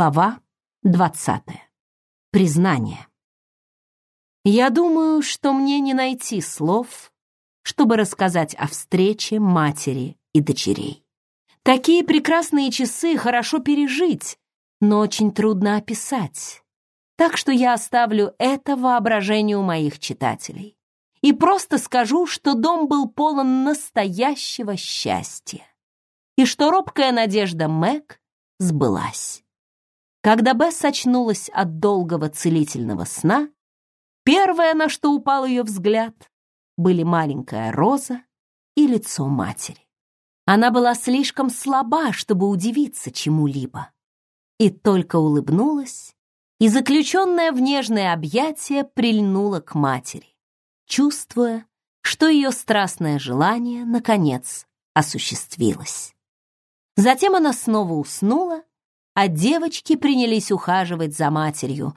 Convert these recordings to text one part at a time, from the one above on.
Глава двадцатая. Признание. Я думаю, что мне не найти слов, чтобы рассказать о встрече матери и дочерей. Такие прекрасные часы хорошо пережить, но очень трудно описать. Так что я оставлю это воображению моих читателей и просто скажу, что дом был полон настоящего счастья и что робкая надежда Мэг сбылась. Когда Бесс очнулась от долгого целительного сна, первое, на что упал ее взгляд, были маленькая роза и лицо матери. Она была слишком слаба, чтобы удивиться чему-либо, и только улыбнулась, и заключенная в нежное объятие прильнула к матери, чувствуя, что ее страстное желание, наконец, осуществилось. Затем она снова уснула, а девочки принялись ухаживать за матерью,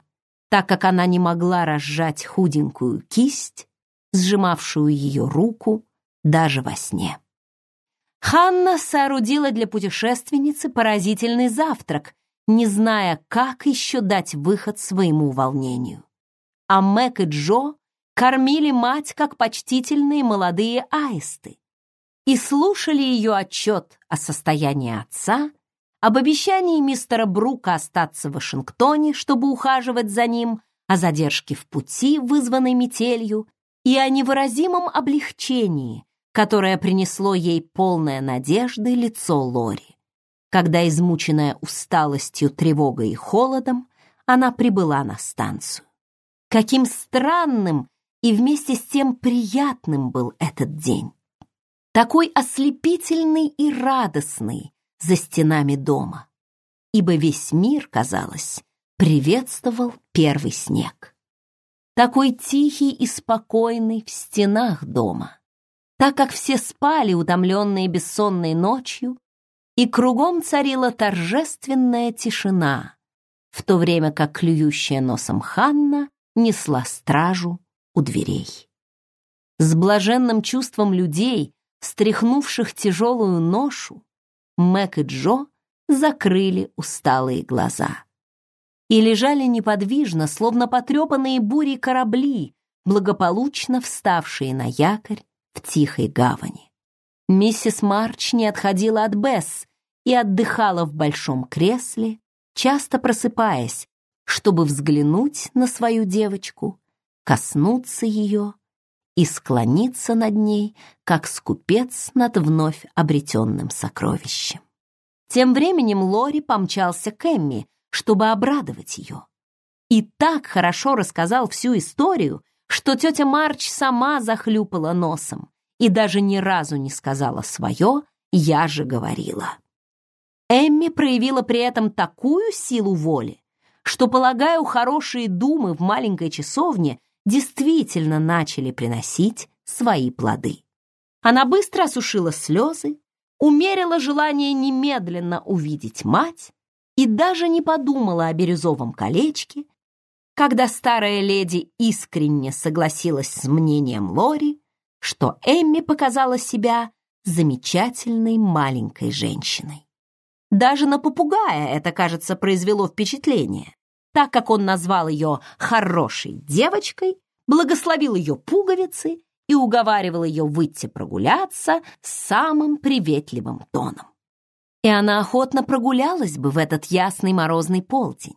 так как она не могла разжать худенькую кисть, сжимавшую ее руку даже во сне. Ханна соорудила для путешественницы поразительный завтрак, не зная, как еще дать выход своему волнению. А Мэг и Джо кормили мать, как почтительные молодые аисты, и слушали ее отчет о состоянии отца об обещании мистера Брука остаться в Вашингтоне, чтобы ухаживать за ним, о задержке в пути, вызванной метелью, и о невыразимом облегчении, которое принесло ей полное надежды лицо Лори. Когда, измученная усталостью, тревогой и холодом, она прибыла на станцию. Каким странным и вместе с тем приятным был этот день. Такой ослепительный и радостный, за стенами дома, ибо весь мир, казалось, приветствовал первый снег. Такой тихий и спокойный в стенах дома, так как все спали, утомленные бессонной ночью, и кругом царила торжественная тишина, в то время как клюющая носом Ханна несла стражу у дверей. С блаженным чувством людей, стряхнувших тяжелую ношу, Мэг и Джо закрыли усталые глаза и лежали неподвижно, словно потрепанные бурей корабли, благополучно вставшие на якорь в тихой гавани. Миссис Марч не отходила от Бесс и отдыхала в большом кресле, часто просыпаясь, чтобы взглянуть на свою девочку, коснуться ее и склониться над ней, как скупец над вновь обретенным сокровищем. Тем временем Лори помчался к Эмми, чтобы обрадовать ее. И так хорошо рассказал всю историю, что тетя Марч сама захлюпала носом и даже ни разу не сказала свое «я же говорила». Эмми проявила при этом такую силу воли, что, полагаю, хорошие думы в маленькой часовне действительно начали приносить свои плоды. Она быстро осушила слезы, умерила желание немедленно увидеть мать и даже не подумала о бирюзовом колечке, когда старая леди искренне согласилась с мнением Лори, что Эмми показала себя замечательной маленькой женщиной. Даже на попугая это, кажется, произвело впечатление так как он назвал ее «хорошей девочкой», благословил ее пуговицы и уговаривал ее выйти прогуляться с самым приветливым тоном. И она охотно прогулялась бы в этот ясный морозный полдень.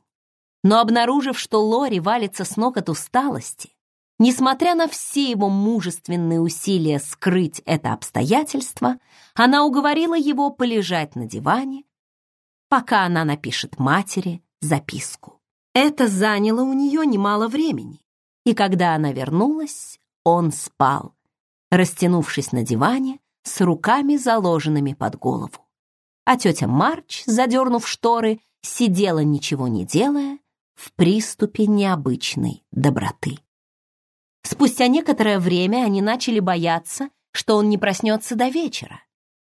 Но обнаружив, что Лори валится с ног от усталости, несмотря на все его мужественные усилия скрыть это обстоятельство, она уговорила его полежать на диване, пока она напишет матери записку. Это заняло у нее немало времени, и когда она вернулась, он спал, растянувшись на диване с руками заложенными под голову. А тетя Марч, задернув шторы, сидела, ничего не делая, в приступе необычной доброты. Спустя некоторое время они начали бояться, что он не проснется до вечера.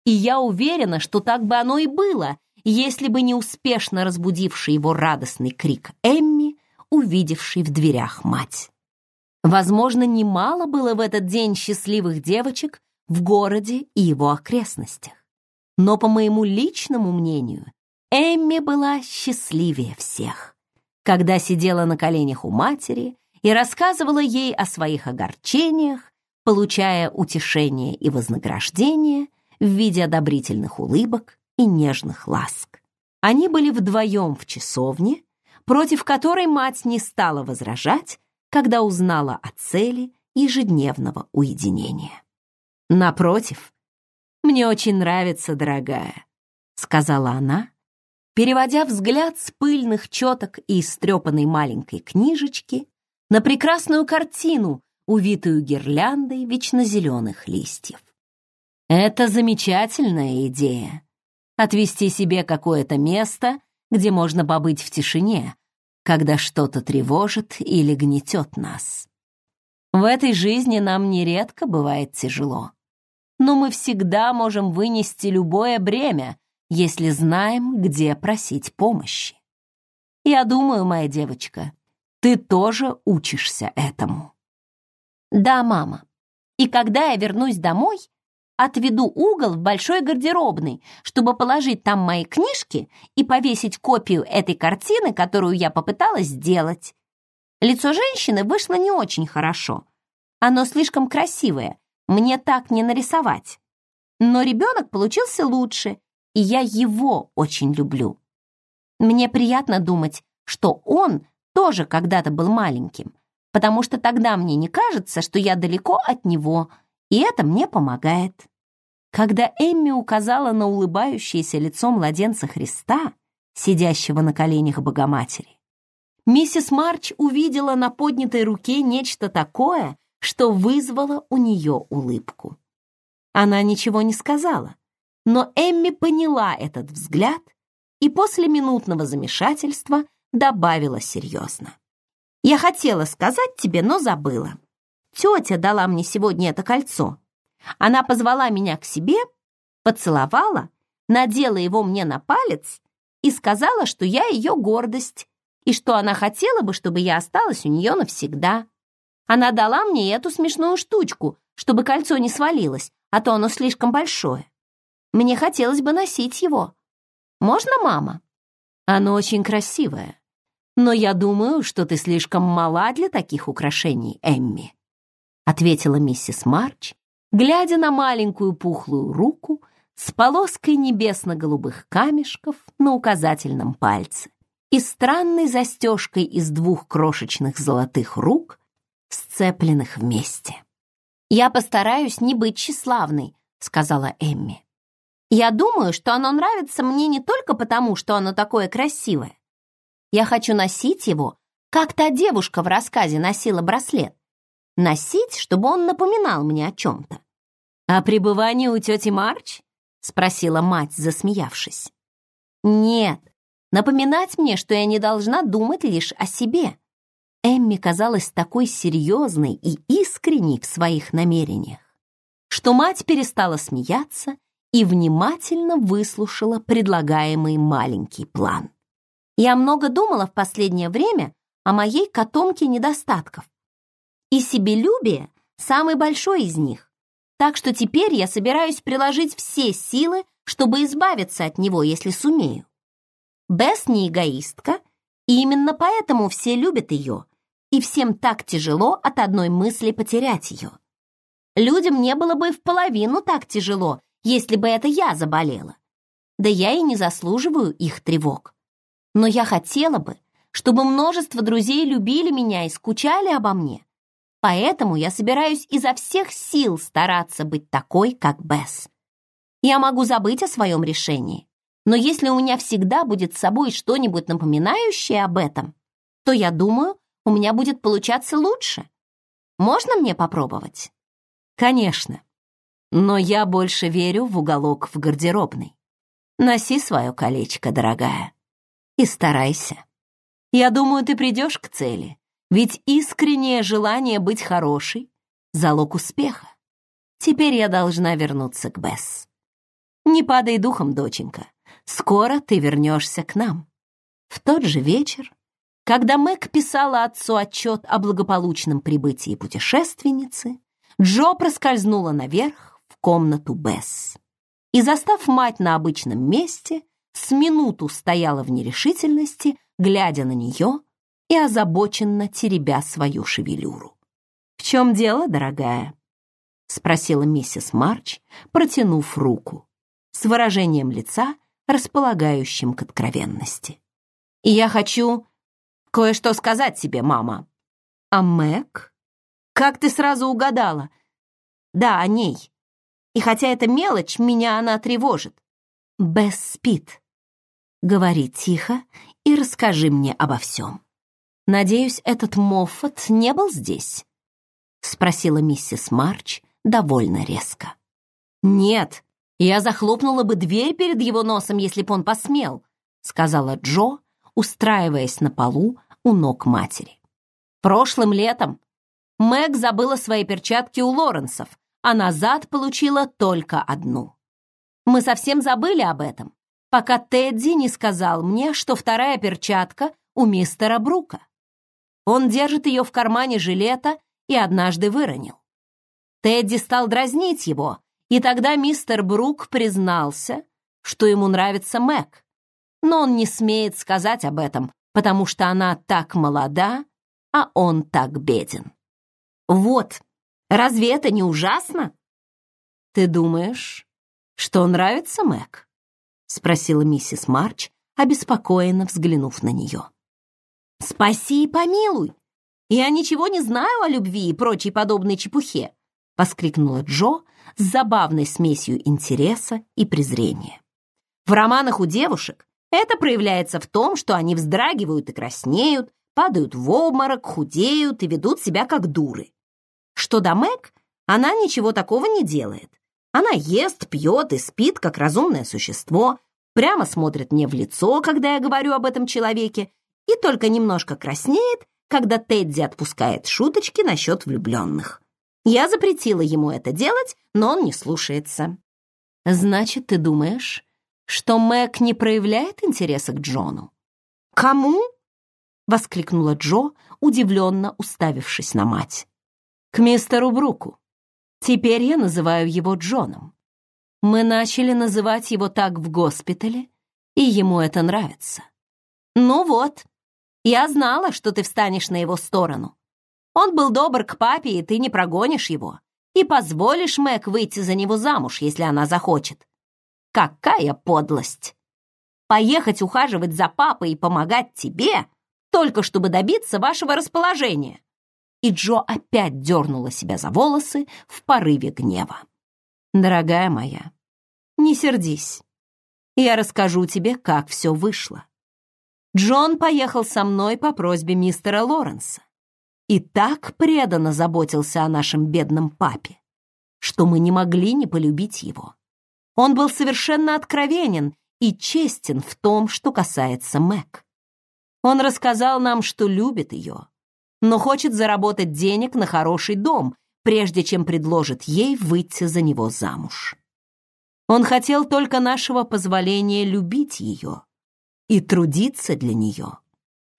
И я уверена, что так бы оно и было, если бы не успешно разбудивший его радостный крик Эмми, увидевший в дверях мать. Возможно, немало было в этот день счастливых девочек в городе и его окрестностях. Но, по моему личному мнению, Эмми была счастливее всех, когда сидела на коленях у матери и рассказывала ей о своих огорчениях, получая утешение и вознаграждение в виде одобрительных улыбок и нежных ласк. Они были вдвоем в часовне, против которой мать не стала возражать, когда узнала о цели ежедневного уединения. «Напротив, мне очень нравится, дорогая», — сказала она, переводя взгляд с пыльных четок и истрепанной маленькой книжечки на прекрасную картину, увитую гирляндой вечно зеленых листьев. Это замечательная идея — отвести себе какое-то место, где можно побыть в тишине, когда что-то тревожит или гнетет нас. В этой жизни нам нередко бывает тяжело, но мы всегда можем вынести любое бремя, если знаем, где просить помощи. Я думаю, моя девочка, ты тоже учишься этому. Да, мама. И когда я вернусь домой, отведу угол в большой гардеробной, чтобы положить там мои книжки и повесить копию этой картины, которую я попыталась сделать. Лицо женщины вышло не очень хорошо. Оно слишком красивое, мне так не нарисовать. Но ребенок получился лучше, и я его очень люблю. Мне приятно думать, что он тоже когда-то был маленьким, потому что тогда мне не кажется, что я далеко от него, и это мне помогает. Когда Эмми указала на улыбающееся лицо младенца Христа, сидящего на коленях Богоматери, миссис Марч увидела на поднятой руке нечто такое, что вызвало у нее улыбку. Она ничего не сказала, но Эмми поняла этот взгляд и после минутного замешательства добавила серьезно. «Я хотела сказать тебе, но забыла. Тетя дала мне сегодня это кольцо. Она позвала меня к себе, поцеловала, надела его мне на палец и сказала, что я ее гордость и что она хотела бы, чтобы я осталась у нее навсегда. Она дала мне эту смешную штучку, чтобы кольцо не свалилось, а то оно слишком большое. Мне хотелось бы носить его. Можно, мама? Оно очень красивое. Но я думаю, что ты слишком мала для таких украшений, Эмми», ответила миссис Марч, глядя на маленькую пухлую руку с полоской небесно-голубых камешков на указательном пальце и странной застежкой из двух крошечных золотых рук, сцепленных вместе. «Я постараюсь не быть тщеславной», — сказала Эмми. «Я думаю, что оно нравится мне не только потому, что оно такое красивое, я хочу носить его, как та девушка в рассказе носила браслет. Носить, чтобы он напоминал мне о чем-то. «О пребывании у тети Марч?» — спросила мать, засмеявшись. «Нет, напоминать мне, что я не должна думать лишь о себе». Эмми казалась такой серьезной и искренней в своих намерениях, что мать перестала смеяться и внимательно выслушала предлагаемый маленький план. Я много думала в последнее время о моей котомке недостатков. И себелюбие – самый большой из них. Так что теперь я собираюсь приложить все силы, чтобы избавиться от него, если сумею. Бесс не эгоистка, и именно поэтому все любят ее, и всем так тяжело от одной мысли потерять ее. Людям не было бы в половину так тяжело, если бы это я заболела. Да я и не заслуживаю их тревог. Но я хотела бы, чтобы множество друзей любили меня и скучали обо мне. Поэтому я собираюсь изо всех сил стараться быть такой, как Бесс. Я могу забыть о своем решении, но если у меня всегда будет с собой что-нибудь напоминающее об этом, то, я думаю, у меня будет получаться лучше. Можно мне попробовать? Конечно. Но я больше верю в уголок в гардеробной. Носи свое колечко, дорогая и старайся. Я думаю, ты придешь к цели, ведь искреннее желание быть хорошей — залог успеха. Теперь я должна вернуться к Бесс. Не падай духом, доченька. Скоро ты вернешься к нам. В тот же вечер, когда Мэг писала отцу отчет о благополучном прибытии путешественницы, Джо проскользнула наверх в комнату Бесс. И, застав мать на обычном месте, с минуту стояла в нерешительности, глядя на нее и озабоченно теребя свою шевелюру. «В чем дело, дорогая?» — спросила миссис Марч, протянув руку, с выражением лица, располагающим к откровенности. «И я хочу кое-что сказать тебе, мама». «А Мэг? Как ты сразу угадала?» «Да, о ней. И хотя это мелочь, меня она тревожит». «Бесс спит», Говори тихо и расскажи мне обо всем. Надеюсь, этот Моффат не был здесь?» — спросила миссис Марч довольно резко. «Нет, я захлопнула бы дверь перед его носом, если б он посмел», — сказала Джо, устраиваясь на полу у ног матери. «Прошлым летом Мэг забыла свои перчатки у Лоренсов, а назад получила только одну. Мы совсем забыли об этом, пока Тедди не сказал мне, что вторая перчатка у мистера Брука. Он держит ее в кармане жилета и однажды выронил. Тедди стал дразнить его, и тогда мистер Брук признался, что ему нравится Мэг. Но он не смеет сказать об этом, потому что она так молода, а он так беден. Вот, разве это не ужасно? Ты думаешь, что нравится Мэг? спросила миссис Марч, обеспокоенно взглянув на нее. «Спаси и помилуй! Я ничего не знаю о любви и прочей подобной чепухе!» — воскликнула Джо с забавной смесью интереса и презрения. «В романах у девушек это проявляется в том, что они вздрагивают и краснеют, падают в обморок, худеют и ведут себя как дуры. Что до Мэг, она ничего такого не делает. Она ест, пьет и спит, как разумное существо, прямо смотрит мне в лицо, когда я говорю об этом человеке, и только немножко краснеет, когда Тедди отпускает шуточки насчет влюбленных. Я запретила ему это делать, но он не слушается. Значит, ты думаешь, что Мэг не проявляет интереса к Джону? Кому? воскликнула Джо, удивленно уставившись на мать. К мистеру Бруку. Теперь я называю его Джоном. Мы начали называть его так в госпитале, и ему это нравится. Ну вот, я знала, что ты встанешь на его сторону. Он был добр к папе, и ты не прогонишь его. И позволишь Мэг выйти за него замуж, если она захочет. Какая подлость! Поехать ухаживать за папой и помогать тебе, только чтобы добиться вашего расположения и Джо опять дернула себя за волосы в порыве гнева. «Дорогая моя, не сердись. Я расскажу тебе, как все вышло. Джон поехал со мной по просьбе мистера Лоренса и так преданно заботился о нашем бедном папе, что мы не могли не полюбить его. Он был совершенно откровенен и честен в том, что касается Мэг. Он рассказал нам, что любит ее, но хочет заработать денег на хороший дом, прежде чем предложит ей выйти за него замуж. Он хотел только нашего позволения любить ее и трудиться для нее,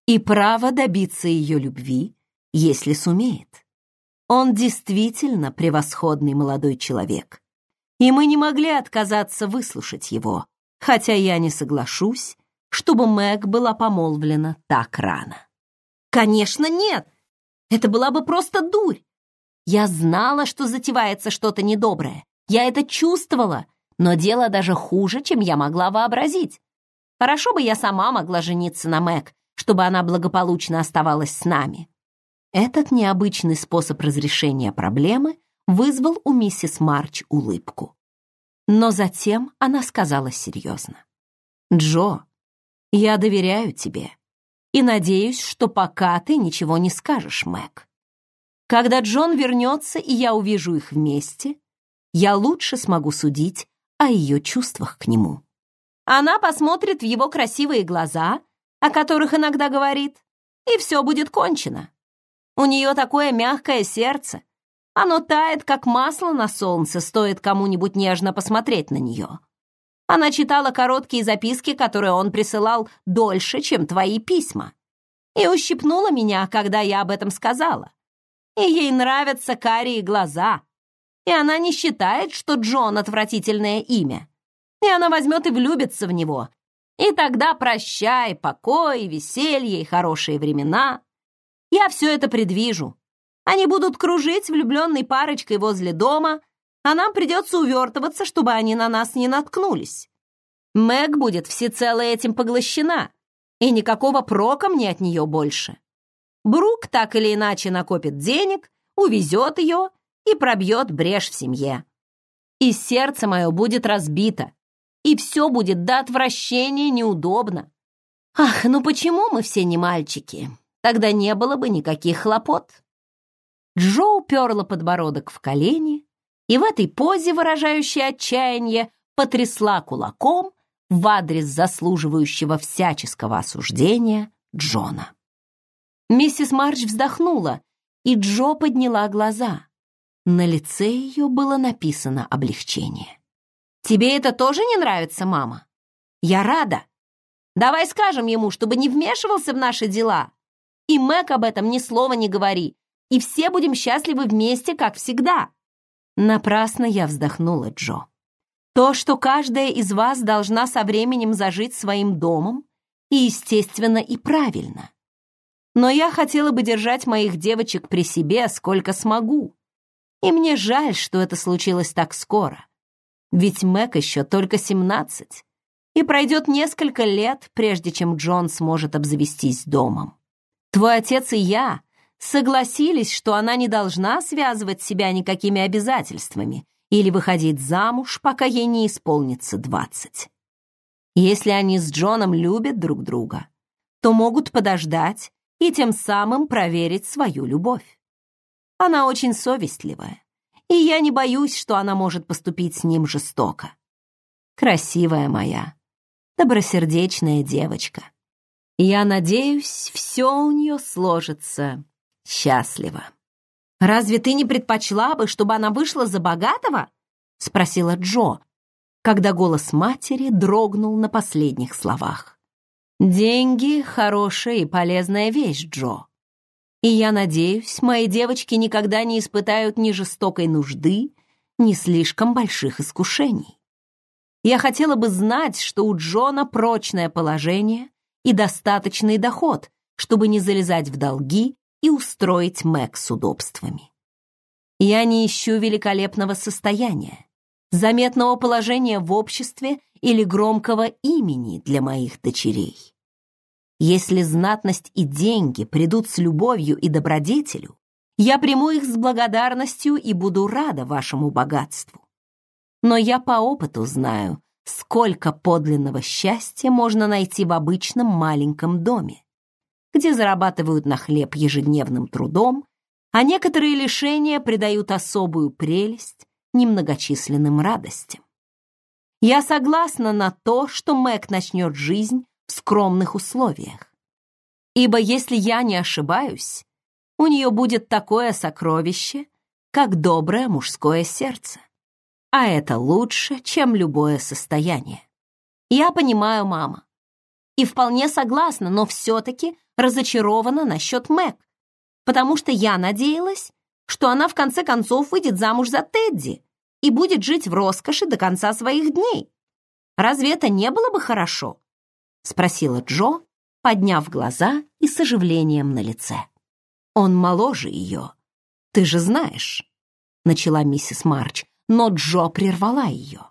и право добиться ее любви, если сумеет. Он действительно превосходный молодой человек, и мы не могли отказаться выслушать его, хотя я не соглашусь, чтобы Мэг была помолвлена так рано. «Конечно, нет!» Это была бы просто дурь. Я знала, что затевается что-то недоброе. Я это чувствовала, но дело даже хуже, чем я могла вообразить. Хорошо бы я сама могла жениться на Мэг, чтобы она благополучно оставалась с нами. Этот необычный способ разрешения проблемы вызвал у миссис Марч улыбку. Но затем она сказала серьезно. «Джо, я доверяю тебе и надеюсь, что пока ты ничего не скажешь, Мэг. Когда Джон вернется, и я увижу их вместе, я лучше смогу судить о ее чувствах к нему. Она посмотрит в его красивые глаза, о которых иногда говорит, и все будет кончено. У нее такое мягкое сердце. Оно тает, как масло на солнце, стоит кому-нибудь нежно посмотреть на нее. Она читала короткие записки, которые он присылал дольше, чем твои письма. И ущипнула меня, когда я об этом сказала. И ей нравятся карие глаза. И она не считает, что Джон — отвратительное имя. И она возьмет и влюбится в него, И тогда прощай, покой, веселье и хорошие времена. Я все это предвижу. Они будут кружить влюбленной парочкой возле дома, а нам придется увертываться, чтобы они на нас не наткнулись. Мэг будет всецело этим поглощена, и никакого прока мне от нее больше. Брук так или иначе накопит денег, увезет ее и пробьет брешь в семье. И сердце мое будет разбито, и все будет до отвращения неудобно. Ах, ну почему мы все не мальчики? Тогда не было бы никаких хлопот. Джо уперла подбородок в колени и в этой позе, выражающей отчаяние, потрясла кулаком в адрес заслуживающего всяческого осуждения Джона. Миссис Марч вздохнула, и Джо подняла глаза. На лице ее было написано облегчение. «Тебе это тоже не нравится, мама? Я рада. Давай скажем ему, чтобы не вмешивался в наши дела. И Мэг об этом ни слова не говори, и все будем счастливы вместе, как всегда». Напрасно я вздохнула, Джо. То, что каждая из вас должна со временем зажить своим домом, и естественно, и правильно. Но я хотела бы держать моих девочек при себе, сколько смогу. И мне жаль, что это случилось так скоро. Ведь Мэг еще только семнадцать, и пройдет несколько лет, прежде чем Джон сможет обзавестись домом. Твой отец и я согласились, что она не должна связывать себя никакими обязательствами или выходить замуж, пока ей не исполнится двадцать. Если они с Джоном любят друг друга, то могут подождать и тем самым проверить свою любовь. Она очень совестливая, и я не боюсь, что она может поступить с ним жестоко. Красивая моя, добросердечная девочка. Я надеюсь, все у нее сложится счастливо. «Разве ты не предпочла бы, чтобы она вышла за богатого?» — спросила Джо, когда голос матери дрогнул на последних словах. «Деньги — хорошая и полезная вещь, Джо. И я надеюсь, мои девочки никогда не испытают ни жестокой нужды, ни слишком больших искушений. Я хотела бы знать, что у Джона прочное положение и достаточный доход, чтобы не залезать в долги и устроить Мэг с удобствами. Я не ищу великолепного состояния, заметного положения в обществе или громкого имени для моих дочерей. Если знатность и деньги придут с любовью и добродетелю, я приму их с благодарностью и буду рада вашему богатству. Но я по опыту знаю, сколько подлинного счастья можно найти в обычном маленьком доме, где зарабатывают на хлеб ежедневным трудом, а некоторые лишения придают особую прелесть немногочисленным радостям. Я согласна на то, что Мэг начнет жизнь скромных условиях. Ибо если я не ошибаюсь, у нее будет такое сокровище, как доброе мужское сердце. А это лучше, чем любое состояние. Я понимаю, мама. И вполне согласна, но все-таки разочарована насчет Мэг, потому что я надеялась, что она в конце концов выйдет замуж за Тедди и будет жить в роскоши до конца своих дней. Разве это не было бы хорошо? Спросила Джо, подняв глаза и с оживлением на лице. Он моложе ее, ты же знаешь, начала миссис Марч, но Джо прервала ее.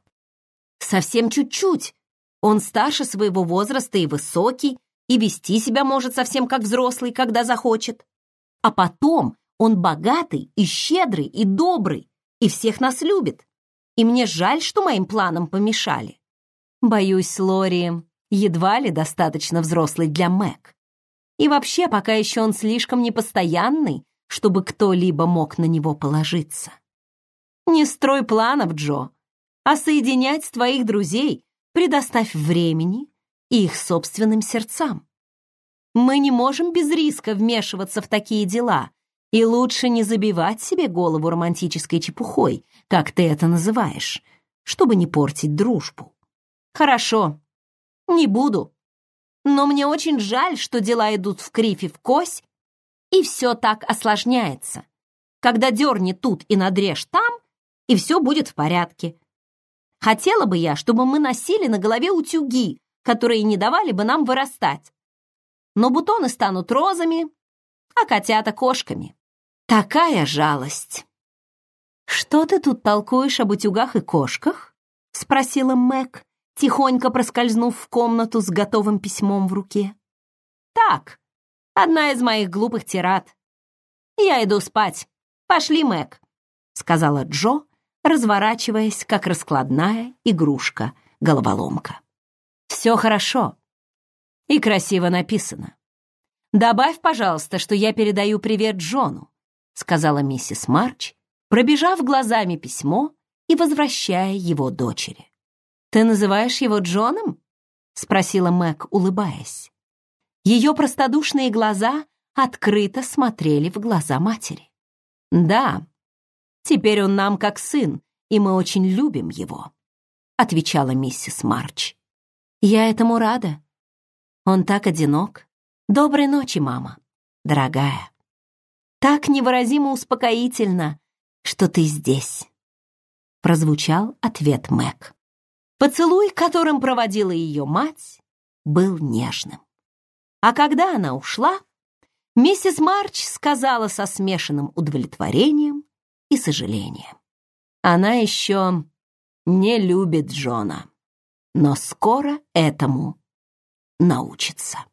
Совсем чуть-чуть. Он старше своего возраста и высокий, и вести себя может совсем как взрослый, когда захочет. А потом он богатый и щедрый и добрый, и всех нас любит. И мне жаль, что моим планам помешали. Боюсь, Лори едва ли достаточно взрослый для Мэг. И вообще, пока еще он слишком непостоянный, чтобы кто-либо мог на него положиться. Не строй планов, Джо, а соединять твоих друзей предоставь времени и их собственным сердцам. Мы не можем без риска вмешиваться в такие дела, и лучше не забивать себе голову романтической чепухой, как ты это называешь, чтобы не портить дружбу. Хорошо, не буду. Но мне очень жаль, что дела идут в крифе в кось, и все так осложняется. Когда дерни тут и надрежь там, и все будет в порядке. Хотела бы я, чтобы мы носили на голове утюги, которые не давали бы нам вырастать. Но бутоны станут розами, а котята — кошками. Такая жалость. «Что ты тут толкуешь об утюгах и кошках?» — спросила Мэг, тихонько проскользнув в комнату с готовым письмом в руке. «Так, одна из моих глупых тират. Я иду спать. Пошли, Мэг», — сказала Джо, разворачиваясь, как раскладная игрушка-головоломка. «Все хорошо и красиво написано. Добавь, пожалуйста, что я передаю привет Джону», — сказала миссис Марч, пробежав глазами письмо и возвращая его дочери. «Ты называешь его Джоном?» — спросила Мэг, улыбаясь. Ее простодушные глаза открыто смотрели в глаза матери. «Да, теперь он нам как сын, и мы очень любим его», — отвечала миссис Марч. «Я этому рада. Он так одинок. Доброй ночи, мама, дорогая. Так невыразимо успокоительно, что ты здесь», — прозвучал ответ Мэг. Поцелуй, которым проводила ее мать, был нежным. А когда она ушла, миссис Марч сказала со смешанным удовлетворением и сожалением. Она еще не любит Джона, но скоро этому научится.